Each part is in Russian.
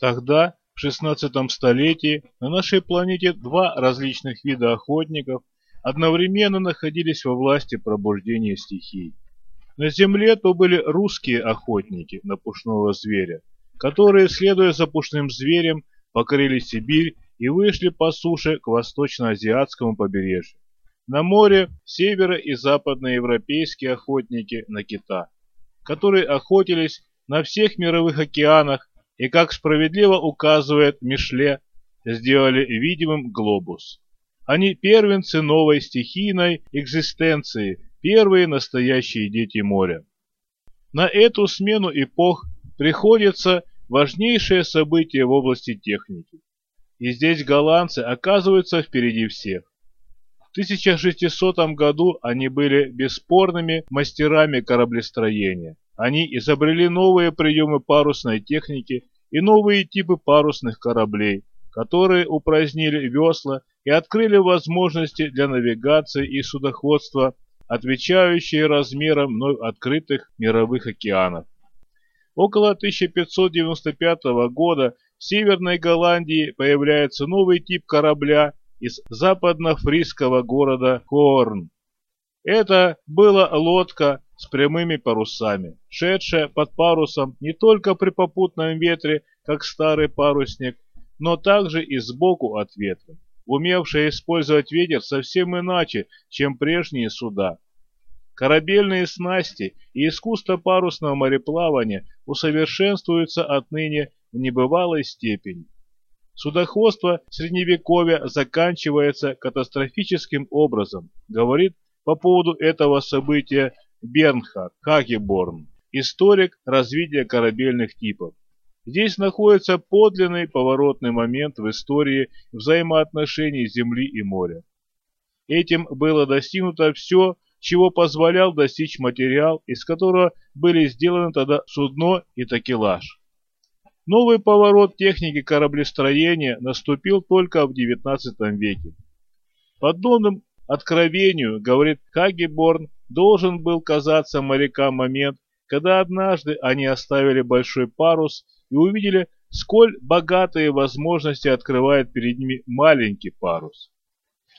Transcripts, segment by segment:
Тогда, в 16 столетии, на нашей планете два различных вида охотников одновременно находились во власти пробуждения стихий. На Земле то были русские охотники на пушного зверя, которые, следуя за пушным зверем, покорили Сибирь и вышли по суше к восточно-азиатскому побережью. На море северо- и западноевропейские охотники на кита, которые охотились на всех мировых океанах и, как справедливо указывает Мишле, сделали видимым глобус. Они первенцы новой стихийной экзистенции, первые настоящие дети моря. На эту смену эпох приходится важнейшее событие в области техники. И здесь голландцы оказываются впереди всех. В 1600 году они были бесспорными мастерами кораблестроения. Они изобрели новые приемы парусной техники и новые типы парусных кораблей, которые упразднили весла и открыли возможности для навигации и судоходства, отвечающие размерам вновь открытых мировых океанов. Около 1595 года в Северной Голландии появляется новый тип корабля из западно-фрисского города Хорн. Это была лодка с прямыми парусами, шедшая под парусом не только при попутном ветре, как старый парусник, но также и сбоку от ветра, умевшая использовать ветер совсем иначе, чем прежние суда. Корабельные снасти и искусство парусного мореплавания усовершенствуются отныне в небывалой степени. Судоходство средневековья заканчивается катастрофическим образом, говорит по поводу этого события Бернхард Хагеборн, историк развития корабельных типов. Здесь находится подлинный поворотный момент в истории взаимоотношений Земли и моря. Этим было достигнуто все, чего позволял достичь материал, из которого были сделаны тогда судно и такелаж. Новый поворот техники кораблестроения наступил только в XIX веке. Подобным откровению, говорит Хагеборн, должен был казаться морякам момент, когда однажды они оставили большой парус и увидели, сколь богатые возможности открывает перед ними маленький парус.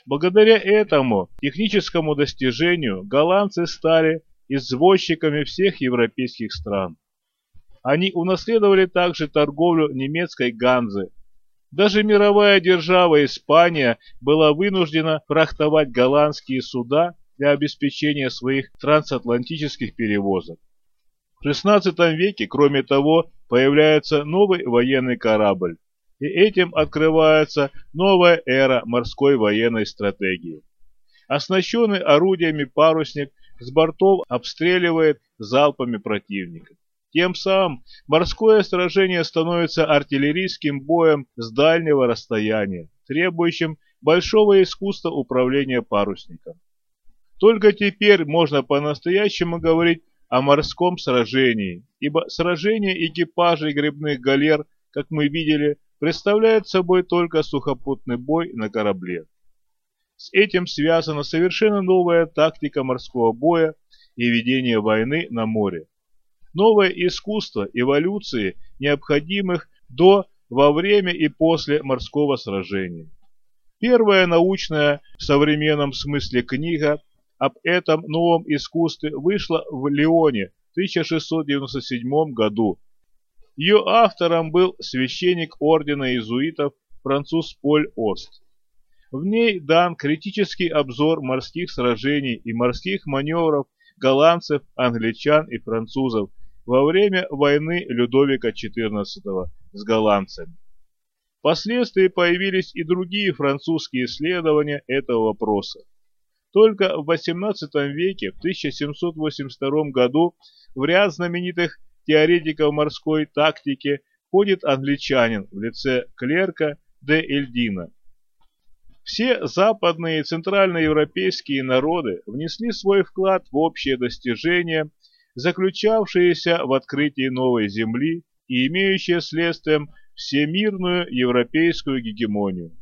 Благодаря этому техническому достижению голландцы стали извозчиками всех европейских стран. Они унаследовали также торговлю немецкой Ганзы. Даже мировая держава Испания была вынуждена фрахтовать голландские суда для обеспечения своих трансатлантических перевозок. В XVI веке, кроме того, появляется новый военный корабль, и этим открывается новая эра морской военной стратегии. Оснащенный орудиями парусник с бортов обстреливает залпами противника. Тем самым морское сражение становится артиллерийским боем с дальнего расстояния, требующим большого искусства управления парусником. Только теперь можно по-настоящему говорить о морском сражении, ибо сражение экипажей грибных галер, как мы видели, представляет собой только сухопутный бой на корабле. С этим связана совершенно новая тактика морского боя и ведения войны на море. Новое искусство эволюции, необходимых до, во время и после морского сражения. Первая научная в современном смысле книга об этом новом искусстве вышла в Лионе в 1697 году ее автором был священник ордена иезуитов француз Поль Ост. В ней дан критический обзор морских сражений и морских маневров голландцев, англичан и французов во время войны Людовика XIV с голландцами. Впоследствии появились и другие французские исследования этого вопроса. Только в XVIII веке, в 1782 году, в ряд знаменитых теоретиков морской тактики входит англичанин в лице клерка де Эльдина. Все западные и центральноевропейские народы внесли свой вклад в общее достижение, заключавшееся в открытии новой земли и имеющее следствием всемирную европейскую гегемонию.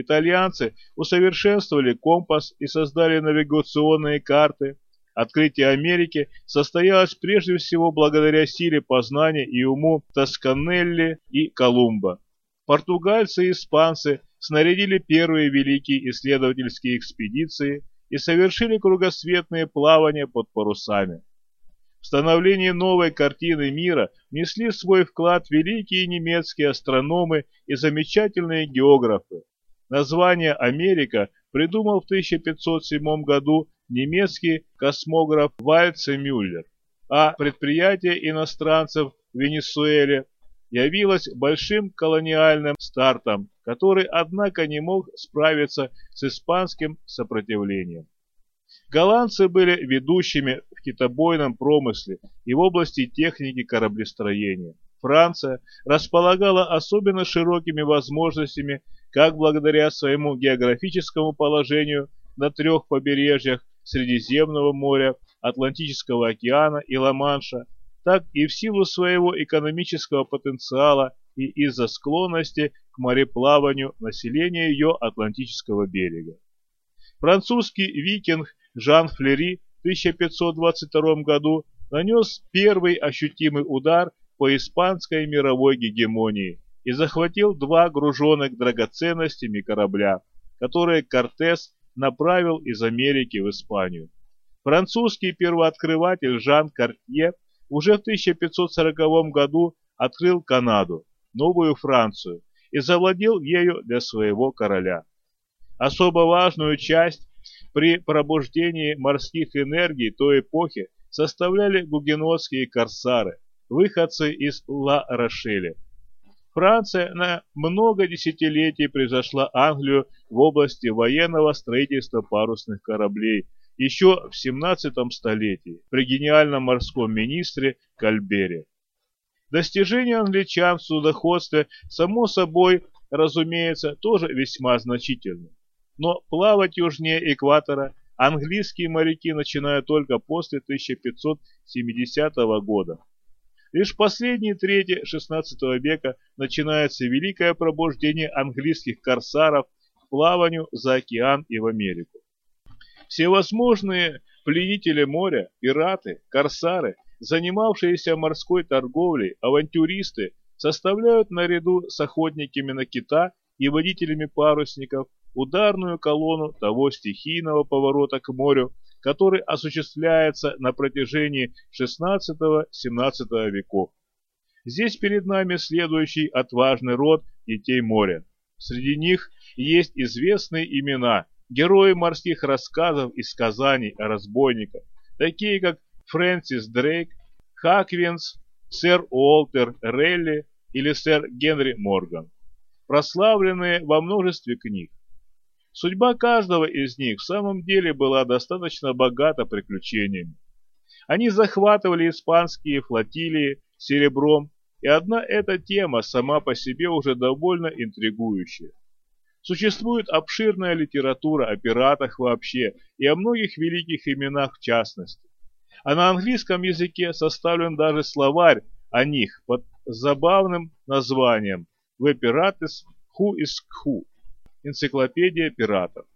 Итальянцы усовершенствовали компас и создали навигационные карты, Открытие Америки состоялось прежде всего благодаря силе познания и уму Тосканелли и Колумба. Португальцы и испанцы снарядили первые великие исследовательские экспедиции и совершили кругосветные плавания под парусами. В становление новой картины мира внесли свой вклад великие немецкие астрономы и замечательные географы. Название «Америка» придумал в 1507 году немецкий космограф Вальце Мюллер, а предприятие иностранцев в Венесуэле явилось большим колониальным стартом, который, однако, не мог справиться с испанским сопротивлением. Голландцы были ведущими в китобойном промысле и в области техники кораблестроения. Франция располагала особенно широкими возможностями как благодаря своему географическому положению на трех побережьях Средиземного моря, Атлантического океана и Ла-Манша, так и в силу своего экономического потенциала и из-за склонности к мореплаванию населения ее Атлантического берега. Французский викинг Жан Флери в 1522 году нанес первый ощутимый удар по испанской мировой гегемонии и захватил два груженных драгоценностями корабля, которые Кортес направил из Америки в Испанию. Французский первооткрыватель Жан Картье уже в 1540 году открыл Канаду, Новую Францию, и завладел ею для своего короля. Особо важную часть при пробуждении морских энергий той эпохи составляли гугенотские корсары, выходцы из Ла-Рошеля. Франция на много десятилетий превзошла Англию в области военного строительства парусных кораблей еще в 17 столетии при гениальном морском министре Кальбере. Достижения англичан в судоходстве, само собой, разумеется, тоже весьма значительны. Но плавать южнее экватора английские моряки начинают только после 1570 года. Лишь в последней трети XVI века начинается великое пробуждение английских корсаров к плаванию за океан и в Америку. Всевозможные пленители моря, пираты, корсары, занимавшиеся морской торговлей, авантюристы составляют наряду с охотниками на кита и водителями парусников ударную колонну того стихийного поворота к морю, который осуществляется на протяжении XVI-XVII веков. Здесь перед нами следующий отважный род детей моря. Среди них есть известные имена, герои морских рассказов и сказаний о разбойниках, такие как Фрэнсис Дрейк, Хаквинс, сэр Уолтер Релли или сэр Генри Морган, прославленные во множестве книг. Судьба каждого из них в самом деле была достаточно богата приключениями. Они захватывали испанские флотилии серебром, и одна эта тема сама по себе уже довольно интригующая. Существует обширная литература о пиратах вообще и о многих великих именах в частности. А на английском языке составлен даже словарь о них под забавным названием «The Pirates Who is Who» энциклопедия пиратов.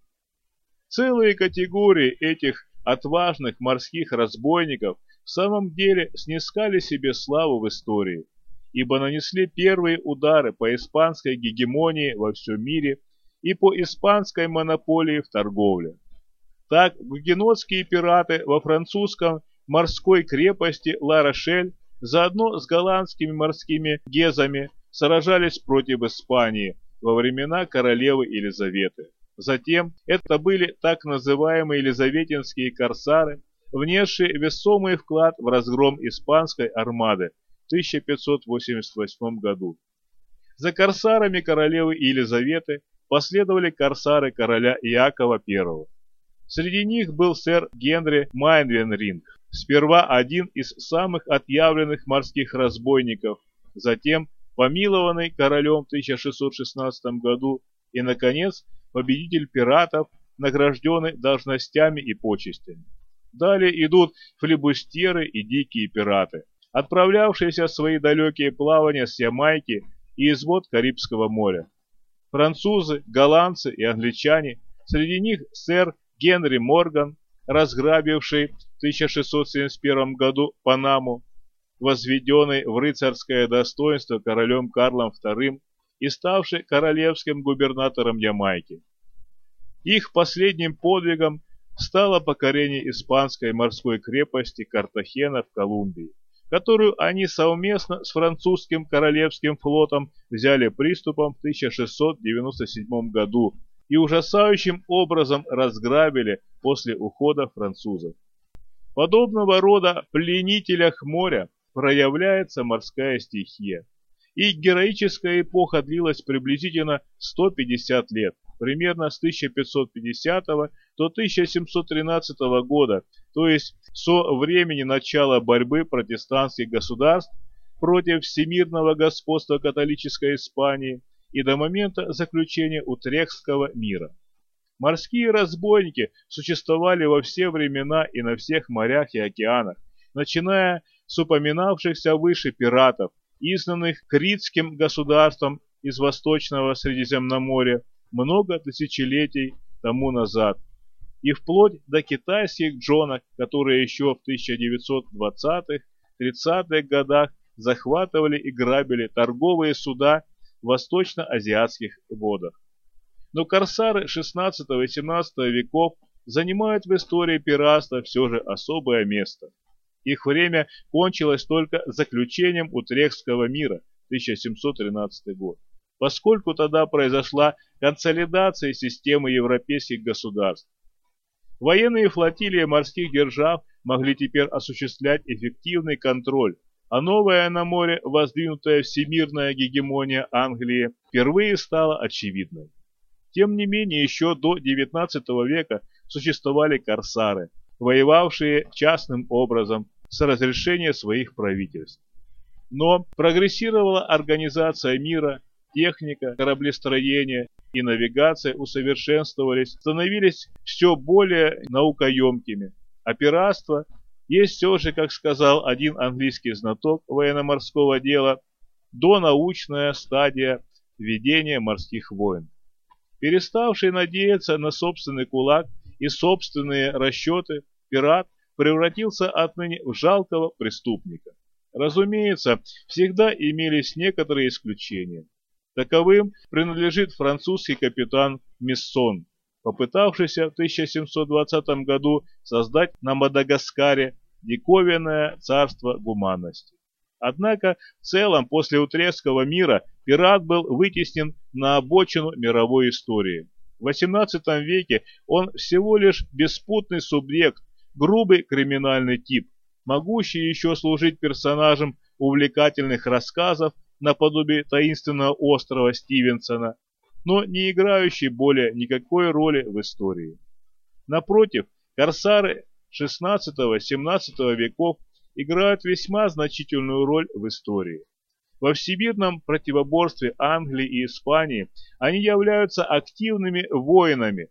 Целые категории этих отважных морских разбойников в самом деле снискали себе славу в истории, ибо нанесли первые удары по испанской гегемонии во всем мире и по испанской монополии в торговле. Так гугенотские пираты во французском морской крепости Ла-Рошель заодно с голландскими морскими гезами сражались против Испании, во времена королевы Елизаветы. Затем это были так называемые елизаветинские корсары, внесшие весомый вклад в разгром испанской армады в 1588 году. За корсарами королевы Елизаветы последовали корсары короля Иакова I. Среди них был сэр Генри Майнвенринг, сперва один из самых отъявленных морских разбойников, затем помилованный королем в 1616 году и, наконец, победитель пиратов, награжденный должностями и почестями. Далее идут флебустеры и дикие пираты, отправлявшиеся в свои далекие плавания с Ямайки и из вод Карибского моря. Французы, голландцы и англичане, среди них сэр Генри Морган, разграбивший в 1671 году Панаму, возведенный в рыцарское достоинство королем Карлом II и ставший королевским губернатором Ямайки. Их последним подвигом стало покорение испанской морской крепости Картахена в Колумбии, которую они совместно с французским королевским флотом взяли приступом в 1697 году и ужасающим образом разграбили после ухода французов. Подобного рода пленителях моря проявляется морская стихия. И героическая эпоха длилась приблизительно 150 лет, примерно с 1550 до 1713 года, то есть со времени начала борьбы протестантских государств против всемирного господства католической Испании и до момента заключения Утрехтского мира. Морские разбойники существовали во все времена и на всех морях и океанах, начиная с упоминавшихся выше пиратов, изгнанных критским государством из Восточного Средиземноморья много тысячелетий тому назад, и вплоть до китайских джонок, которые еще в 1920-30-х годах захватывали и грабили торговые суда в восточно-азиатских водах. Но корсары 16 и 17 веков занимают в истории пиратства все же особое место. Их время кончилось только заключением Утрехтского мира 1713 год, поскольку тогда произошла консолидация системы европейских государств. Военные флотилии морских держав могли теперь осуществлять эффективный контроль а новая на море воздвинутая всемирная гегемония Англии впервые стала очевидной. Тем не менее, еще до XIX века существовали корсары, воевавшие частным образом с разрешения своих правительств. Но прогрессировала организация мира, техника, кораблестроение и навигация усовершенствовались, становились все более наукоемкими, а пиратство есть все же, как сказал один английский знаток военно-морского дела, донаучная стадия ведения морских войн. Переставший надеяться на собственный кулак и собственные расчеты, пират превратился отныне в жалкого преступника. Разумеется, всегда имелись некоторые исключения. Таковым принадлежит французский капитан Мессон, попытавшийся в 1720 году создать на Мадагаскаре диковинное царство гуманности. Однако в целом после Утрехтского мира пират был вытеснен на обочину мировой истории. В XVIII веке он всего лишь беспутный субъект, грубый криминальный тип, могущий еще служить персонажем увлекательных рассказов наподобие таинственного острова Стивенсона, но не играющий более никакой роли в истории. Напротив, корсары XVI-XVII веков играют весьма значительную роль в истории. Во всемирном противоборстве Англии и Испании они являются активными воинами.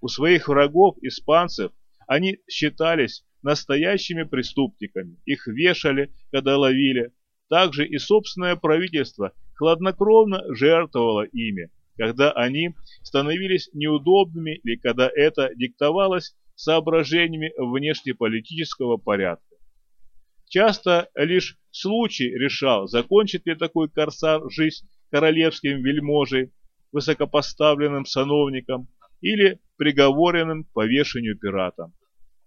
У своих врагов, испанцев, они считались настоящими преступниками. Их вешали, когда ловили. Также и собственное правительство хладнокровно жертвовало ими, когда они становились неудобными или когда это диктовалось соображениями внешнеполитического порядка. Часто лишь случай решал, закончит ли такой корсар жизнь королевским вельможей, высокопоставленным сановником или приговоренным к повешению пиратом.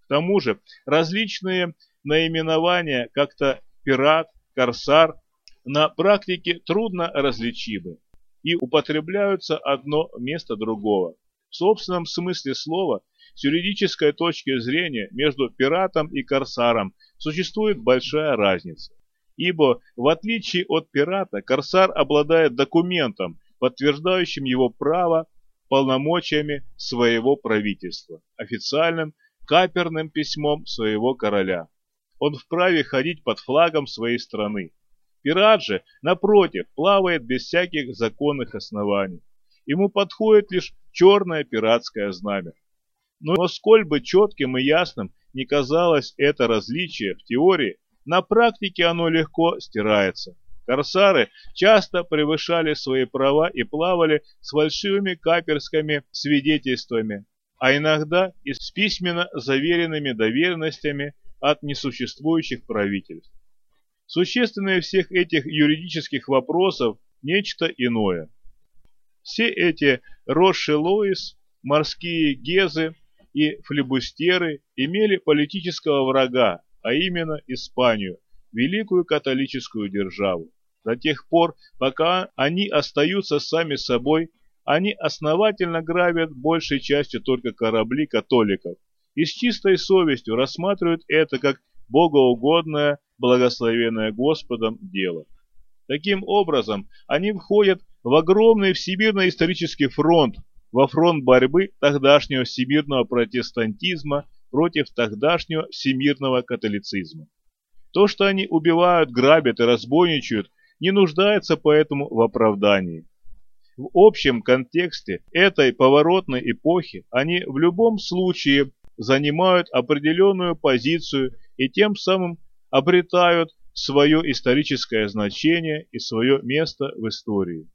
К тому же различные наименования, как-то пират, корсар, на практике трудно различимы и употребляются одно вместо другого. В собственном смысле слова с юридической точки зрения между пиратом и корсаром существует большая разница. Ибо, в отличие от пирата, корсар обладает документом, подтверждающим его право полномочиями своего правительства, официальным каперным письмом своего короля. Он вправе ходить под флагом своей страны. Пират же, напротив, плавает без всяких законных оснований. Ему подходит лишь черное пиратское знамя. Но сколь бы четким и ясным не казалось это различие в теории, на практике оно легко стирается. Корсары часто превышали свои права и плавали с фальшивыми каперскими свидетельствами, а иногда и с письменно заверенными доверенностями от несуществующих правительств. Существенное всех этих юридических вопросов – нечто иное. Все эти Роши-Лоис, морские гезы и флебустеры имели политического врага, а именно Испанию, великую католическую державу. До тех пор, пока они остаются сами собой, они основательно грабят большей частью только корабли католиков и с чистой совестью рассматривают это как богоугодное, благословенное Господом дело. Таким образом, они входят в огромный всемирно-исторический фронт, во фронт борьбы тогдашнего всемирного протестантизма против тогдашнего всемирного католицизма. То, что они убивают, грабят и разбойничают, не нуждается поэтому в оправдании. В общем контексте этой поворотной эпохи они в любом случае занимают определенную позицию и тем самым обретают свое историческое значение и свое место в истории.